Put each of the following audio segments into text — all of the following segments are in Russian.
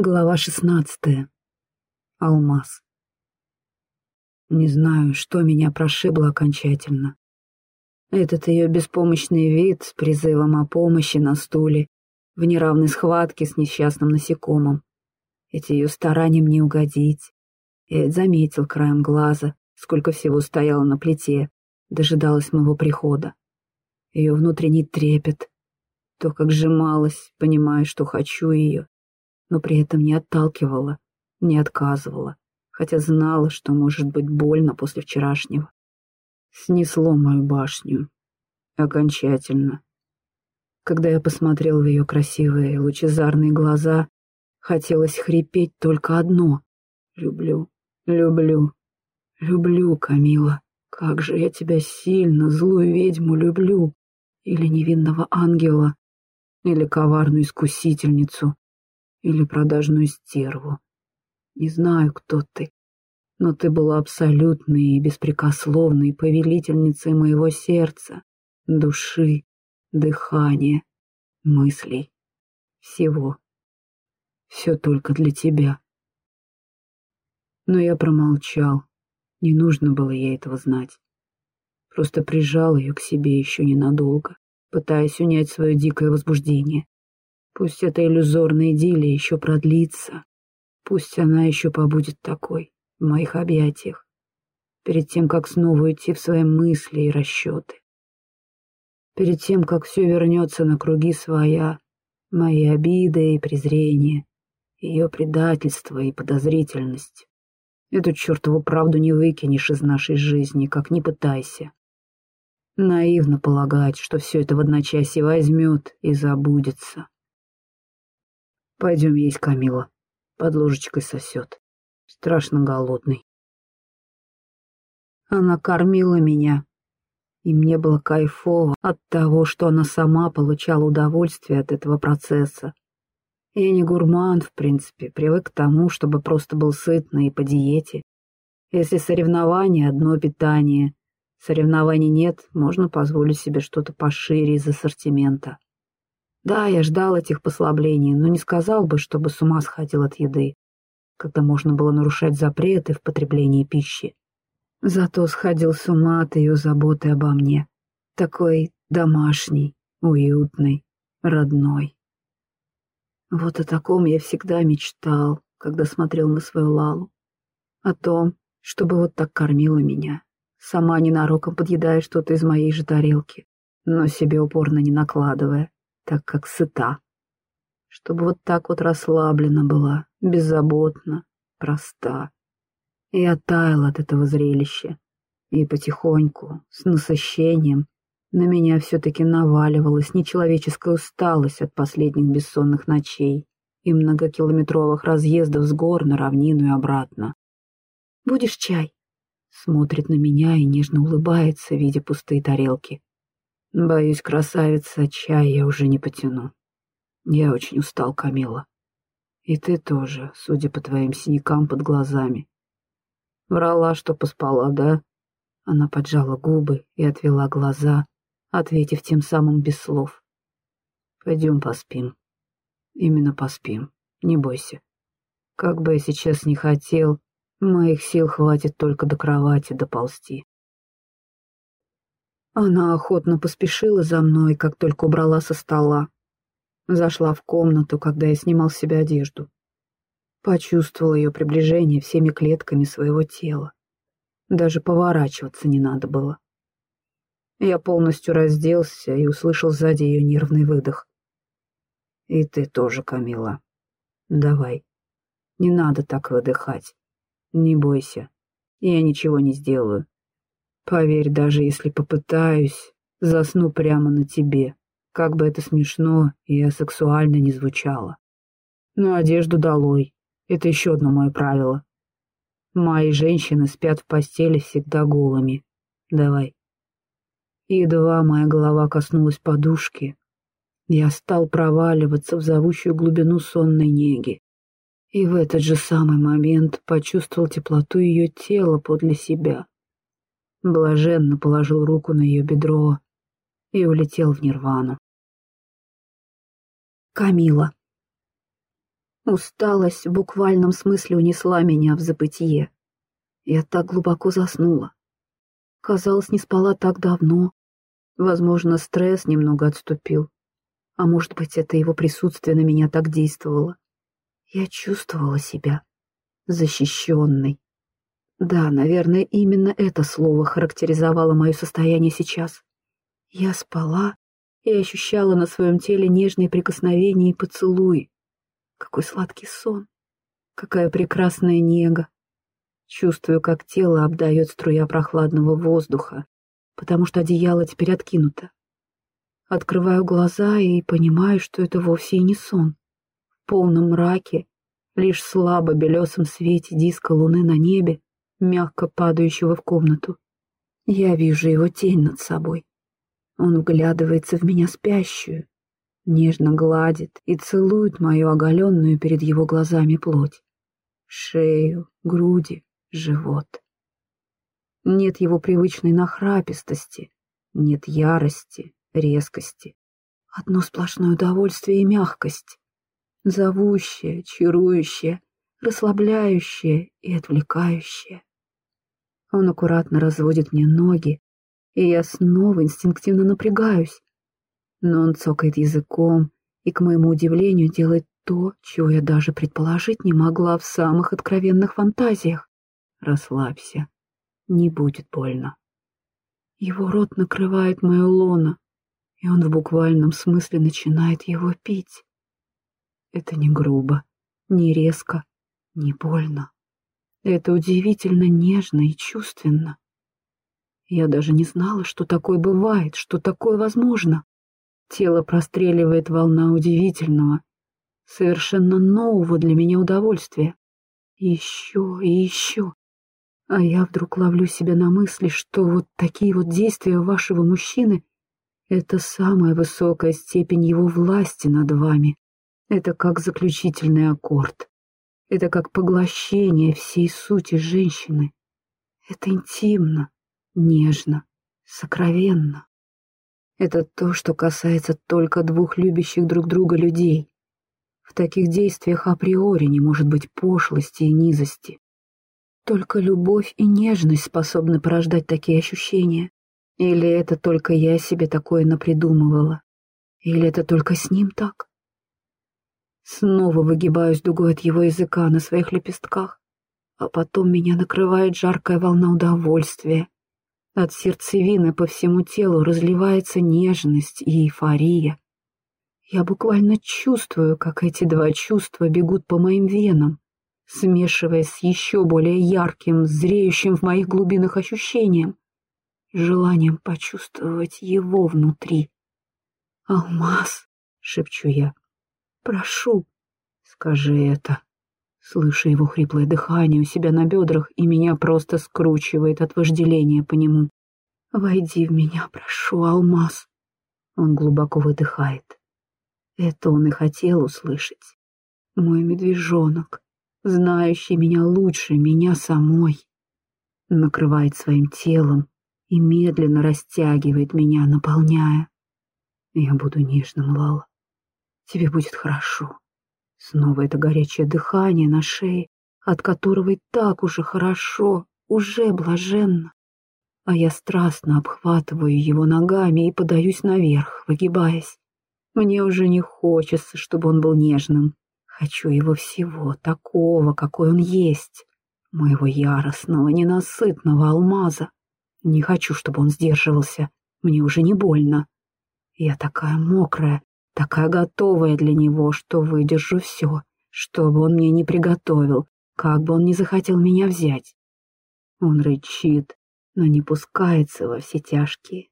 Глава шестнадцатая. Алмаз. Не знаю, что меня прошибло окончательно. Этот ее беспомощный вид с призывом о помощи на стуле, в неравной схватке с несчастным насекомым. Эти ее старания мне угодить. Я заметил краем глаза, сколько всего стояло на плите, дожидалась моего прихода. Ее внутренний трепет, то, как сжималась, понимая, что хочу ее, но при этом не отталкивала, не отказывала, хотя знала, что может быть больно после вчерашнего. Снесло мою башню. Окончательно. Когда я посмотрел в ее красивые лучезарные глаза, хотелось хрипеть только одно. Люблю, люблю, люблю, Камила. Как же я тебя сильно, злую ведьму, люблю. Или невинного ангела, или коварную искусительницу, или продажную стерву. Не знаю, кто ты, но ты была абсолютной и беспрекословной повелительницей моего сердца, души, дыхания, мыслей, всего. Все только для тебя. Но я промолчал, не нужно было ей этого знать. Просто прижал ее к себе еще ненадолго, пытаясь унять свое дикое возбуждение. Пусть эта иллюзорная идиллия еще продлится. Пусть она еще побудет такой в моих объятиях, перед тем, как снова уйти в свои мысли и расчеты. Перед тем, как все вернется на круги своя, мои обиды и презрения, ее предательство и подозрительность. Эту чертову правду не выкинешь из нашей жизни, как ни пытайся. Наивно полагать, что все это в одночасье возьмет и забудется. Пойдем есть, Камила. Под ложечкой сосет. Страшно голодный. Она кормила меня, и мне было кайфово от того, что она сама получала удовольствие от этого процесса. Я не гурман, в принципе, привык к тому, чтобы просто был сытный и по диете. Если соревнование — одно питание, соревнований нет, можно позволить себе что-то пошире из ассортимента. Да, я ждал этих послаблений, но не сказал бы, чтобы с ума сходил от еды, когда можно было нарушать запреты в потреблении пищи. Зато сходил с ума от ее заботы обо мне. Такой домашний, уютный, родной. Вот о таком я всегда мечтал, когда смотрел на свою Лалу. О том, чтобы вот так кормила меня, сама ненароком подъедая что-то из моей же тарелки, но себе упорно не накладывая так как сыта. Чтобы вот так вот расслаблена была, беззаботна, проста. И оттаяла от этого зрелища. И потихоньку, с насыщением, на меня все-таки наваливалась нечеловеческая усталость от последних бессонных ночей и многокилометровых разъездов с гор на равнину и обратно. «Будешь чай?» Смотрит на меня и нежно улыбается, видя пустые тарелки. Боюсь, красавица, чай я уже не потяну. Я очень устал, Камила. И ты тоже, судя по твоим синякам под глазами. Врала, что поспала, да? Она поджала губы и отвела глаза, ответив тем самым без слов. Пойдем поспим. Именно поспим, не бойся. Как бы я сейчас не хотел, моих сил хватит только до кровати доползти. Она охотно поспешила за мной, как только убрала со стола. Зашла в комнату, когда я снимал с себя одежду. Почувствовал ее приближение всеми клетками своего тела. Даже поворачиваться не надо было. Я полностью разделся и услышал сзади ее нервный выдох. «И ты тоже, Камила. Давай. Не надо так выдыхать. Не бойся. Я ничего не сделаю. Поверь, даже если попытаюсь, засну прямо на тебе, как бы это смешно и асексуально не звучало. Но одежду долой. Это еще одно мое правило. Мои женщины спят в постели всегда голыми. Давай. Едва моя голова коснулась подушки, я стал проваливаться в зовущую глубину сонной неги. И в этот же самый момент почувствовал теплоту ее тела подле себя блаженно положил руку на ее бедро и улетел в нирвану. Камила. Усталость в буквальном смысле унесла меня в забытие. Я так глубоко заснула. Казалось, не спала так давно. Возможно, стресс немного отступил. А может быть, это его присутствие на меня так действовало. Я чувствовала себя защищенной. Да, наверное, именно это слово характеризовало мое состояние сейчас. Я спала и ощущала на своем теле нежные прикосновения и поцелуи. Какой сладкий сон! Какая прекрасная нега! Чувствую, как тело обдает струя прохладного воздуха, потому что одеяло теперь откинуто. Открываю глаза и понимаю, что это вовсе и не сон. В полном мраке, лишь слабо белесом свете диска луны на небе, мягко падающего в комнату. Я вижу его тень над собой. Он вглядывается в меня спящую, нежно гладит и целует мою оголенную перед его глазами плоть. Шею, груди, живот. Нет его привычной нахрапистости, нет ярости, резкости. Одно сплошное удовольствие и мягкость. Зовущее, чарующее, расслабляющее и отвлекающее. Он аккуратно разводит мне ноги, и я снова инстинктивно напрягаюсь. Но он цокает языком и, к моему удивлению, делает то, чего я даже предположить не могла в самых откровенных фантазиях. Расслабься, не будет больно. Его рот накрывает мое лоно, и он в буквальном смысле начинает его пить. Это не грубо, не резко, не больно. Это удивительно нежно и чувственно. Я даже не знала, что такое бывает, что такое возможно. Тело простреливает волна удивительного, совершенно нового для меня удовольствия. еще и еще. А я вдруг ловлю себя на мысли, что вот такие вот действия вашего мужчины — это самая высокая степень его власти над вами. Это как заключительный аккорд. Это как поглощение всей сути женщины. Это интимно, нежно, сокровенно. Это то, что касается только двух любящих друг друга людей. В таких действиях априори не может быть пошлости и низости. Только любовь и нежность способны порождать такие ощущения. Или это только я себе такое напридумывала? Или это только с ним так? Снова выгибаюсь дугой от его языка на своих лепестках, а потом меня накрывает жаркая волна удовольствия. От сердцевины по всему телу разливается нежность и эйфория. Я буквально чувствую, как эти два чувства бегут по моим венам, смешиваясь с еще более ярким, зреющим в моих глубинах ощущением, желанием почувствовать его внутри. «Алмаз!» — шепчу я. Прошу, скажи это. Слышу его хриплое дыхание у себя на бедрах, и меня просто скручивает от вожделения по нему. «Войди в меня, прошу, алмаз!» Он глубоко выдыхает. Это он и хотел услышать. Мой медвежонок, знающий меня лучше меня самой, накрывает своим телом и медленно растягивает меня, наполняя. Я буду нежным, Лала. Тебе будет хорошо. Снова это горячее дыхание на шее, от которого и так уже хорошо, уже блаженно. А я страстно обхватываю его ногами и подаюсь наверх, выгибаясь. Мне уже не хочется, чтобы он был нежным. Хочу его всего, такого, какой он есть. Моего яростного, ненасытного алмаза. Не хочу, чтобы он сдерживался. Мне уже не больно. Я такая мокрая, такая готовая для него, что выдержу все, что бы он мне не приготовил, как бы он не захотел меня взять. Он рычит, но не пускается во все тяжкие,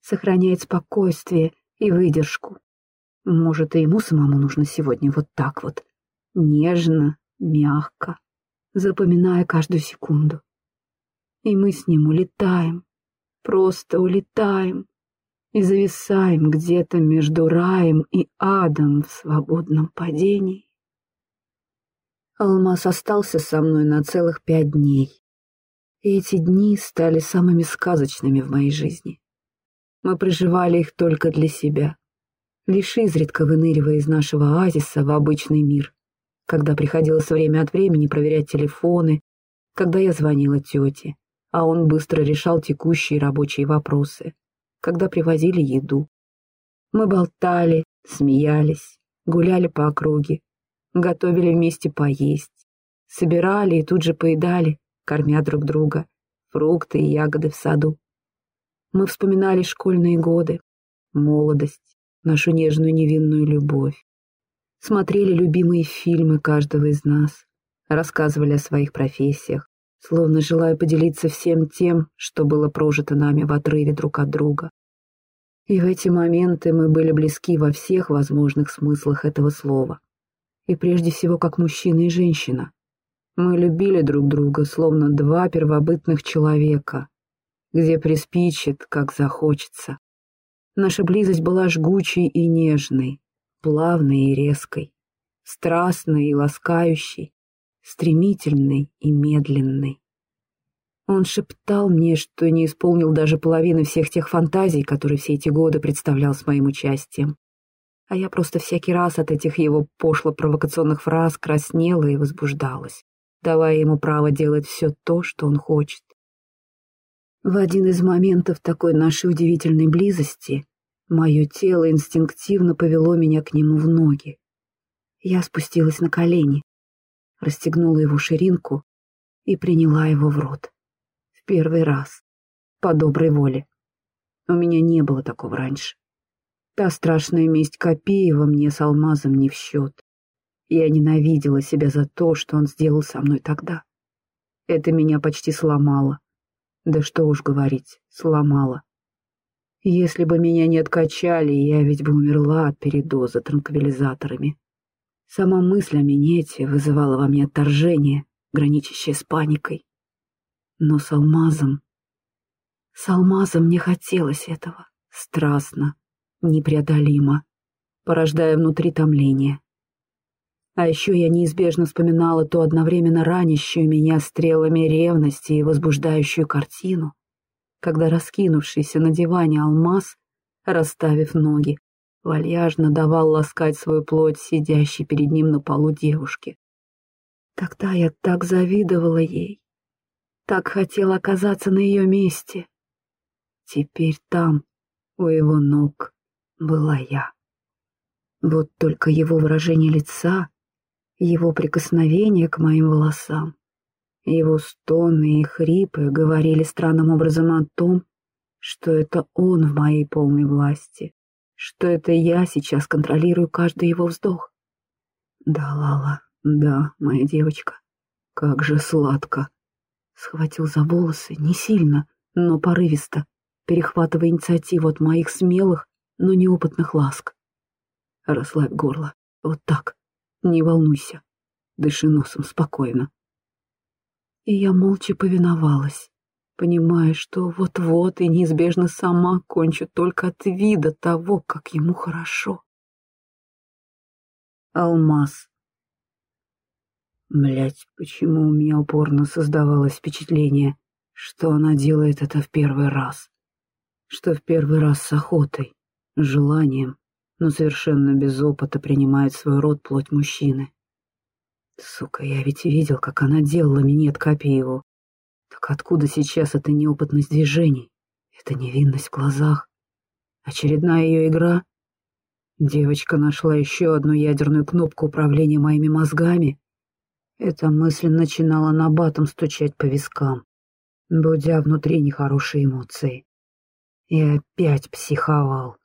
сохраняет спокойствие и выдержку. Может, и ему самому нужно сегодня вот так вот, нежно, мягко, запоминая каждую секунду. И мы с ним улетаем, просто улетаем, и зависаем где-то между раем и адом в свободном падении. Алмаз остался со мной на целых пять дней. И эти дни стали самыми сказочными в моей жизни. Мы проживали их только для себя, лишь изредка выныривая из нашего оазиса в обычный мир, когда приходилось время от времени проверять телефоны, когда я звонила тете, а он быстро решал текущие рабочие вопросы, когда привозили еду. Мы болтали, смеялись, гуляли по округе, готовили вместе поесть, собирали и тут же поедали, кормя друг друга, фрукты и ягоды в саду. Мы вспоминали школьные годы, молодость, нашу нежную невинную любовь. Смотрели любимые фильмы каждого из нас, рассказывали о своих профессиях, словно желая поделиться всем тем, что было прожито нами в отрыве друг от друга. И в эти моменты мы были близки во всех возможных смыслах этого слова. И прежде всего как мужчина и женщина. Мы любили друг друга, словно два первобытных человека, где приспичит, как захочется. Наша близость была жгучей и нежной, плавной и резкой, страстной и ласкающей, стремительной и медленной. Он шептал мне, что не исполнил даже половины всех тех фантазий, которые все эти годы представлял с моим участием. А я просто всякий раз от этих его пошло-провокационных фраз краснела и возбуждалась, давая ему право делать все то, что он хочет. В один из моментов такой нашей удивительной близости мое тело инстинктивно повело меня к нему в ноги. Я спустилась на колени, расстегнула его ширинку и приняла его в рот. В первый раз, по доброй воле. У меня не было такого раньше. Та страшная месть Копеева мне с алмазом не в счет. Я ненавидела себя за то, что он сделал со мной тогда. Это меня почти сломало. Да что уж говорить, сломало. Если бы меня не откачали, я ведь бы умерла от передоза транквилизаторами. Сама мысль о минете вызывала во мне отторжение, граничащее с паникой. Но с алмазом... С алмазом мне хотелось этого. Страстно, непреодолимо, порождая внутри томление. А еще я неизбежно вспоминала ту одновременно ранящую меня стрелами ревности и возбуждающую картину, когда раскинувшийся на диване алмаз, расставив ноги, вальяжно давал ласкать свою плоть сидящей перед ним на полу девушке. Тогда я так завидовала ей, так хотела оказаться на ее месте. Теперь там, у его ног, была я. Вот только его выражение лица его прикосновение к моим волосам, его стоны и хрипы говорили странным образом о том, что это он в моей полной власти, что это я сейчас контролирую каждый его вздох. Да, Лала, да, моя девочка, как же сладко. Схватил за волосы, не сильно, но порывисто, перехватывая инициативу от моих смелых, но неопытных ласк. Расслабь горло, вот так, не волнуйся. Дыши носом спокойно. И я молча повиновалась, понимая, что вот-вот и неизбежно сама кончу только от вида того, как ему хорошо. Алмаз. Блять, почему у меня упорно создавалось впечатление, что она делает это в первый раз? Что в первый раз с охотой, желанием, но совершенно без опыта принимает свой род плоть мужчины. Сука, я ведь видел, как она делала минет Копееву. Так откуда сейчас эта неопытность движений? Эта невинность в глазах? Очередная ее игра? Девочка нашла еще одну ядерную кнопку управления моими мозгами. Эта мысль начинала на батом стучать по вискам, будя внутри нехорошие эмоции. И опять психовал,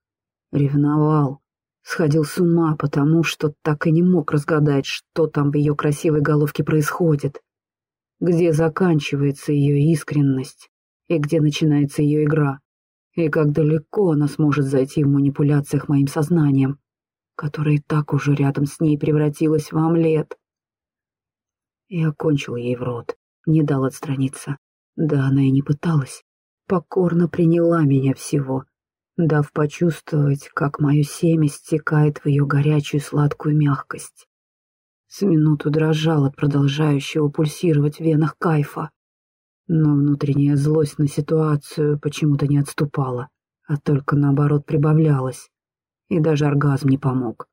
ревновал, Сходил с ума, потому что так и не мог разгадать, что там в ее красивой головке происходит. Где заканчивается ее искренность и где начинается ее игра. И как далеко она сможет зайти в манипуляциях моим сознанием, которое и так уже рядом с ней превратилось в омлет. Я окончил ей в рот, не дал отстраниться. Да она и не пыталась. Покорно приняла меня всего — дав почувствовать, как мое семя стекает в ее горячую сладкую мягкость. С минуту дрожал от продолжающего пульсировать в венах кайфа, но внутренняя злость на ситуацию почему-то не отступала, а только наоборот прибавлялась, и даже оргазм не помог.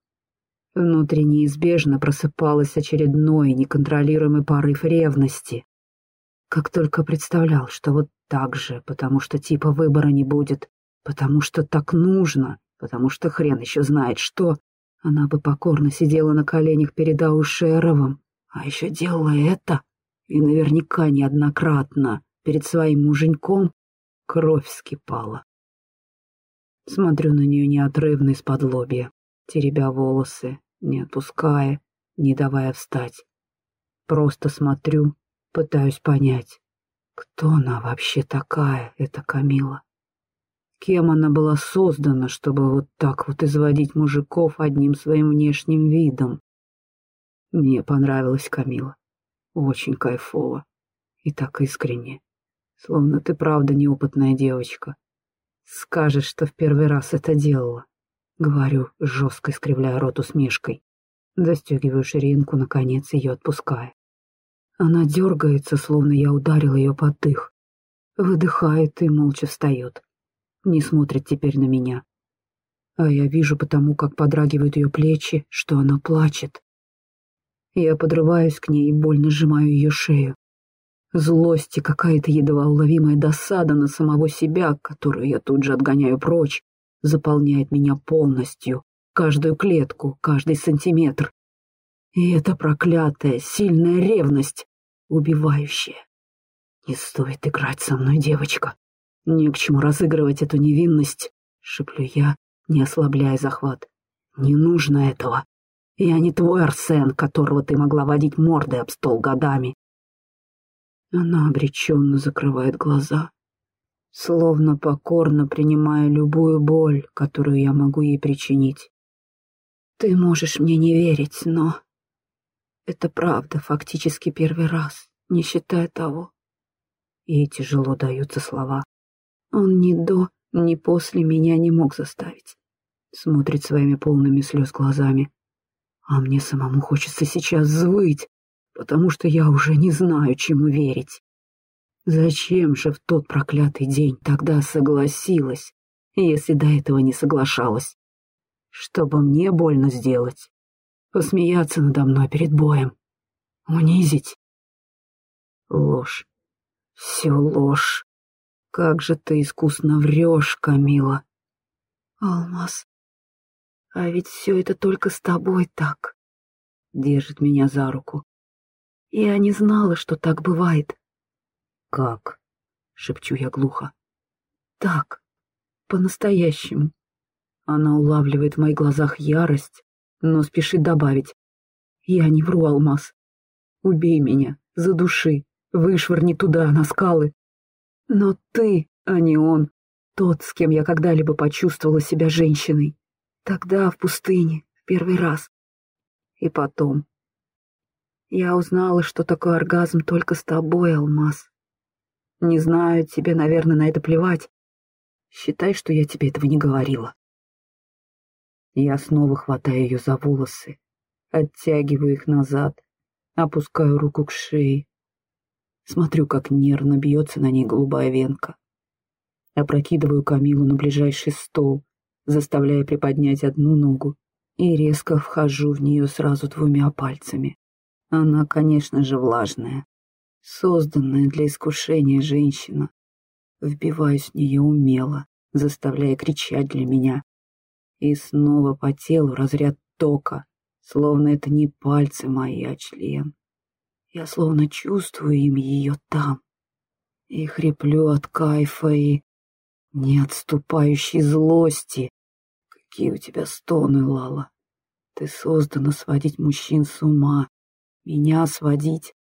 Внутри неизбежно просыпалась очередной неконтролируемый порыв ревности. Как только представлял, что вот так же, потому что типа выбора не будет, потому что так нужно, потому что хрен еще знает что, она бы покорно сидела на коленях перед Аушеровым, а еще делала это, и наверняка неоднократно, перед своим муженьком, кровь вскипала. Смотрю на нее неотрывно из-под лобья теребя волосы, не отпуская, не давая встать. Просто смотрю, пытаюсь понять, кто она вообще такая, эта Камила. Кем она была создана, чтобы вот так вот изводить мужиков одним своим внешним видом? Мне понравилась Камила. Очень кайфово. И так искренне. Словно ты правда неопытная девочка. Скажешь, что в первый раз это делала. Говорю, жестко искривляя рот усмешкой. Застегиваю ширинку, наконец, ее отпуская. Она дергается, словно я ударил ее под дых. Выдыхает и молча встает. Не смотрит теперь на меня. А я вижу потому, как подрагивают ее плечи, что она плачет. Я подрываюсь к ней и больно сжимаю ее шею. Злость и какая-то едва уловимая досада на самого себя, которую я тут же отгоняю прочь, заполняет меня полностью, каждую клетку, каждый сантиметр. И это проклятая, сильная ревность, убивающая. Не стоит играть со мной, девочка. Не к чему разыгрывать эту невинность, шеплю я, не ослабляя захват. Не нужно этого. Я не твой Арсен, которого ты могла водить мордой об стол годами. Она обреченно закрывает глаза, словно покорно принимая любую боль, которую я могу ей причинить. Ты можешь мне не верить, но... Это правда, фактически первый раз, не считая того. Ей тяжело даются слова. Он ни до, ни после меня не мог заставить. Смотрит своими полными слез глазами. А мне самому хочется сейчас звыть, потому что я уже не знаю, чему верить. Зачем же в тот проклятый день тогда согласилась, если до этого не соглашалась? Чтобы мне больно сделать, посмеяться надо мной перед боем, унизить. Ложь, все ложь. Как же ты искусно врешь, Камила. Алмаз, а ведь все это только с тобой так. Держит меня за руку. Я не знала, что так бывает. «Как?» — шепчу я глухо. «Так, по-настоящему». Она улавливает в моих глазах ярость, но спешит добавить. «Я не вру, Алмаз. Убей меня, задуши, вышвырни туда, на скалы. Но ты, а не он, тот, с кем я когда-либо почувствовала себя женщиной. Тогда, в пустыне, в первый раз. И потом. Я узнала, что такое оргазм только с тобой, Алмаз. Не знаю, тебе, наверное, на это плевать. Считай, что я тебе этого не говорила. Я снова хватаю ее за волосы, оттягиваю их назад, опускаю руку к шее. Смотрю, как нервно бьется на ней голубая венка. Опрокидываю Камилу на ближайший стол, заставляя приподнять одну ногу, и резко вхожу в нее сразу двумя пальцами. Она, конечно же, влажная, созданная для искушения женщина. Вбиваюсь в нее умело, заставляя кричать для меня. И снова по телу разряд тока, словно это не пальцы мои, а член. Я словно чувствую им ее там. И хриплю от кайфа и неотступающей злости. Какие у тебя стоны, Лала. Ты создана сводить мужчин с ума. Меня сводить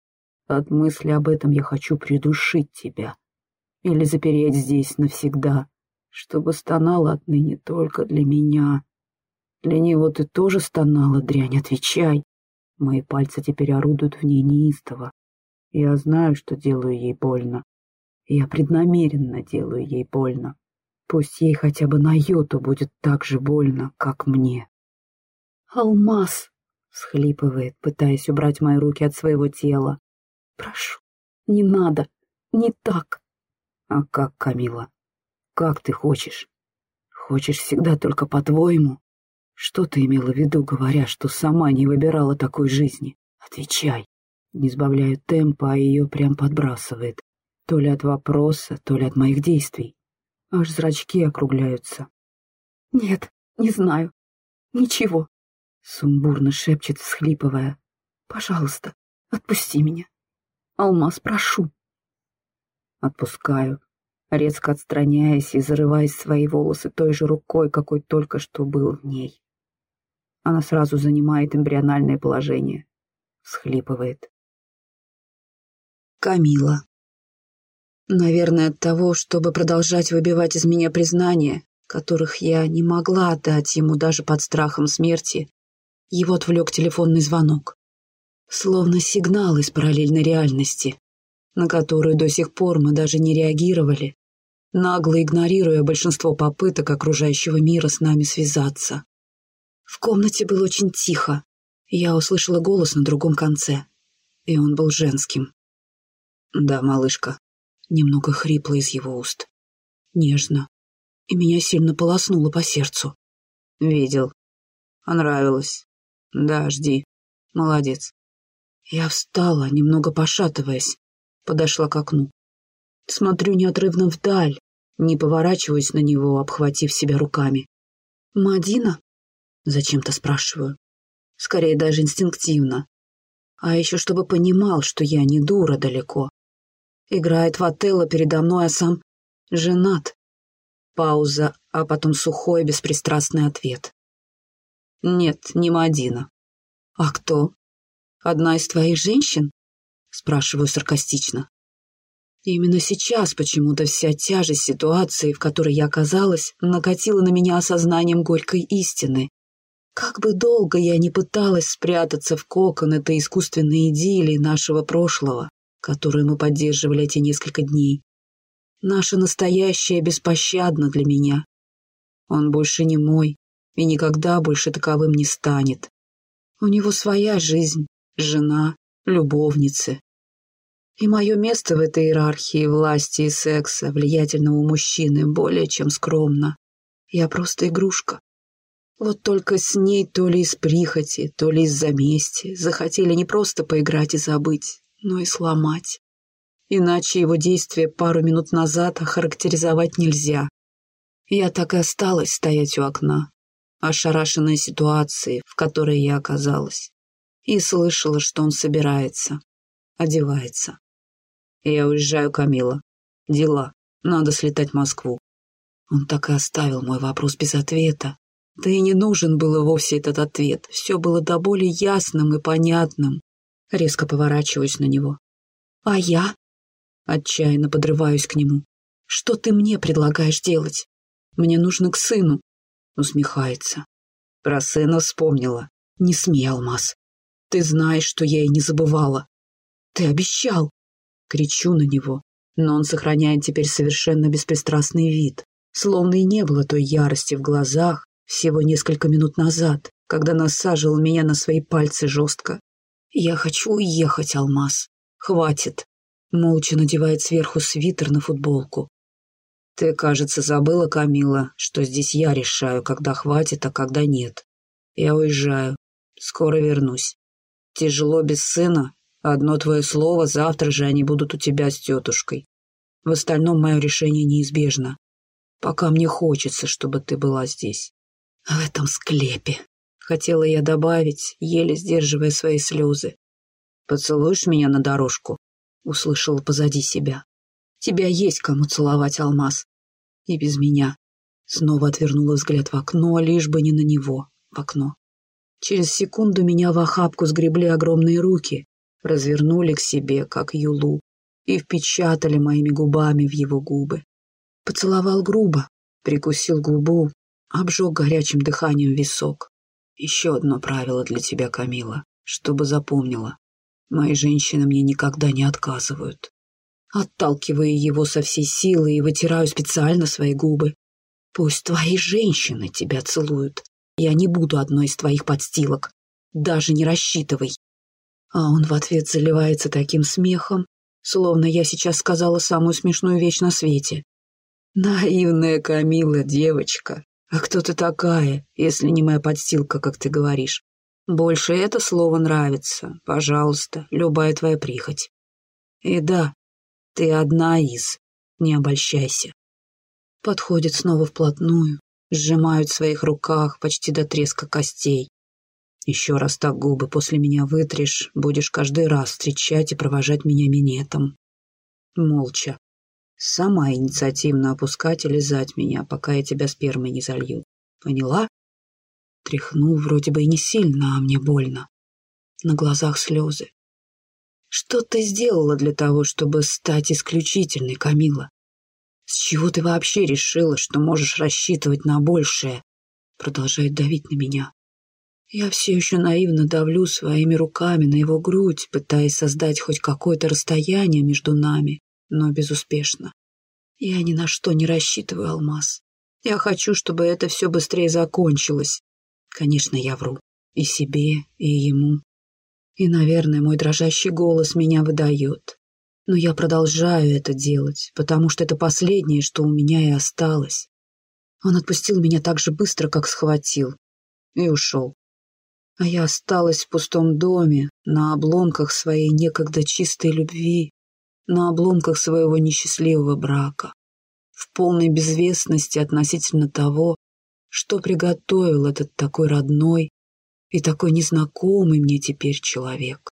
от мысли об этом я хочу придушить тебя или запереть здесь навсегда, чтобы стонала отныне только для меня. Для него ты тоже стонала, дрянь, отвечай. Мои пальцы теперь орудуют в ней неистово. Я знаю, что делаю ей больно. Я преднамеренно делаю ей больно. Пусть ей хотя бы на йоту будет так же больно, как мне. «Алмаз!» — схлипывает, пытаясь убрать мои руки от своего тела. Прошу, не надо, не так. А как, Камила? Как ты хочешь? Хочешь всегда только по-твоему? Что ты имела в виду, говоря, что сама не выбирала такой жизни? Отвечай. Не сбавляю темпа, а ее прям подбрасывает. То ли от вопроса, то ли от моих действий. Аж зрачки округляются. Нет, не знаю. Ничего. Сумбурно шепчет, всхлипывая. Пожалуйста, отпусти меня. Алмаз, прошу. Отпускаю, резко отстраняясь и зарываясь свои волосы той же рукой, какой только что был в ней. Она сразу занимает эмбриональное положение. Схлипывает. Камила. Наверное, от того, чтобы продолжать выбивать из меня признания, которых я не могла отдать ему даже под страхом смерти, его отвлек телефонный звонок. Словно сигнал из параллельной реальности, на которую до сих пор мы даже не реагировали, нагло игнорируя большинство попыток окружающего мира с нами связаться. В комнате было очень тихо. Я услышала голос на другом конце. И он был женским. «Да, малышка». Немного хрипло из его уст. Нежно. И меня сильно полоснуло по сердцу. «Видел. Понравилось. Да, жди. Молодец». Я встала, немного пошатываясь. Подошла к окну. Смотрю неотрывно вдаль, не поворачиваюсь на него, обхватив себя руками. «Мадина?» Зачем-то спрашиваю. Скорее даже инстинктивно. А еще чтобы понимал, что я не дура далеко. Играет в Отелло передо мной, а сам женат. Пауза, а потом сухой, беспристрастный ответ. Нет, не Мадина. А кто? Одна из твоих женщин? Спрашиваю саркастично. именно сейчас почему-то вся тяжесть ситуации, в которой я оказалась, накатила на меня осознанием горькой истины. Как бы долго я ни пыталась спрятаться в кокон этой искусственной идиллии нашего прошлого, которую мы поддерживали эти несколько дней, наше настоящее беспощадно для меня. Он больше не мой и никогда больше таковым не станет. У него своя жизнь, жена, любовницы. И мое место в этой иерархии власти и секса влиятельного мужчины более чем скромно. Я просто игрушка. Вот только с ней то ли из прихоти, то ли из-за мести захотели не просто поиграть и забыть, но и сломать. Иначе его действия пару минут назад охарактеризовать нельзя. Я так и осталась стоять у окна, ошарашенная ситуацией, в которой я оказалась, и слышала, что он собирается, одевается. Я уезжаю, Камила. Дела. Надо слетать в Москву. Он так и оставил мой вопрос без ответа, да и не нужен был вовсе этот ответ. Все было до боли ясным и понятным. Резко поворачиваюсь на него. «А я?» Отчаянно подрываюсь к нему. «Что ты мне предлагаешь делать? Мне нужно к сыну». Усмехается. Про сына вспомнила. «Не смей, Алмаз. Ты знаешь, что я и не забывала. Ты обещал!» Кричу на него, но он сохраняет теперь совершенно беспристрастный вид, словно и не было той ярости в глазах, всего несколько минут назад, когда насаживал меня на свои пальцы жестко. «Я хочу уехать, Алмаз. Хватит!» Молча надевает сверху свитер на футболку. «Ты, кажется, забыла, Камила, что здесь я решаю, когда хватит, а когда нет. Я уезжаю. Скоро вернусь. Тяжело без сына. Одно твое слово, завтра же они будут у тебя с тетушкой. В остальном мое решение неизбежно. Пока мне хочется, чтобы ты была здесь. В этом склепе. Хотела я добавить, еле сдерживая свои слезы. «Поцелуешь меня на дорожку?» Услышала позади себя. «Тебя есть кому целовать, Алмаз. И без меня». Снова отвернула взгляд в окно, лишь бы не на него, в окно. Через секунду меня в охапку сгребли огромные руки, развернули к себе, как юлу, и впечатали моими губами в его губы. Поцеловал грубо, прикусил губу, обжег горячим дыханием висок. Еще одно правило для тебя, Камила, чтобы запомнила. Мои женщины мне никогда не отказывают. Отталкиваю его со всей силы и вытираю специально свои губы. Пусть твои женщины тебя целуют. Я не буду одной из твоих подстилок. Даже не рассчитывай. А он в ответ заливается таким смехом, словно я сейчас сказала самую смешную вещь на свете. Наивная Камила, девочка, А кто ты такая, если не моя подстилка, как ты говоришь? Больше это слово нравится. Пожалуйста, любая твоя прихоть. И да, ты одна из. Не обольщайся. Подходит снова вплотную, сжимают в своих руках почти до треска костей. Еще раз так губы после меня вытрешь, будешь каждый раз встречать и провожать меня минетом. Молча. Сама инициативно опускать и лизать меня, пока я тебя спермой не залью. Поняла? Тряхну, вроде бы и не сильно, а мне больно. На глазах слезы. Что ты сделала для того, чтобы стать исключительной, Камила? С чего ты вообще решила, что можешь рассчитывать на большее? Продолжает давить на меня. Я все еще наивно давлю своими руками на его грудь, пытаясь создать хоть какое-то расстояние между нами, но безуспешно. Я ни на что не рассчитываю, Алмаз. Я хочу, чтобы это все быстрее закончилось. Конечно, я вру. И себе, и ему. И, наверное, мой дрожащий голос меня выдает. Но я продолжаю это делать, потому что это последнее, что у меня и осталось. Он отпустил меня так же быстро, как схватил, и ушел. А я осталась в пустом доме, на обломках своей некогда чистой любви, на обломках своего несчастливого брака, в полной безвестности относительно того, что приготовил этот такой родной и такой незнакомый мне теперь человек.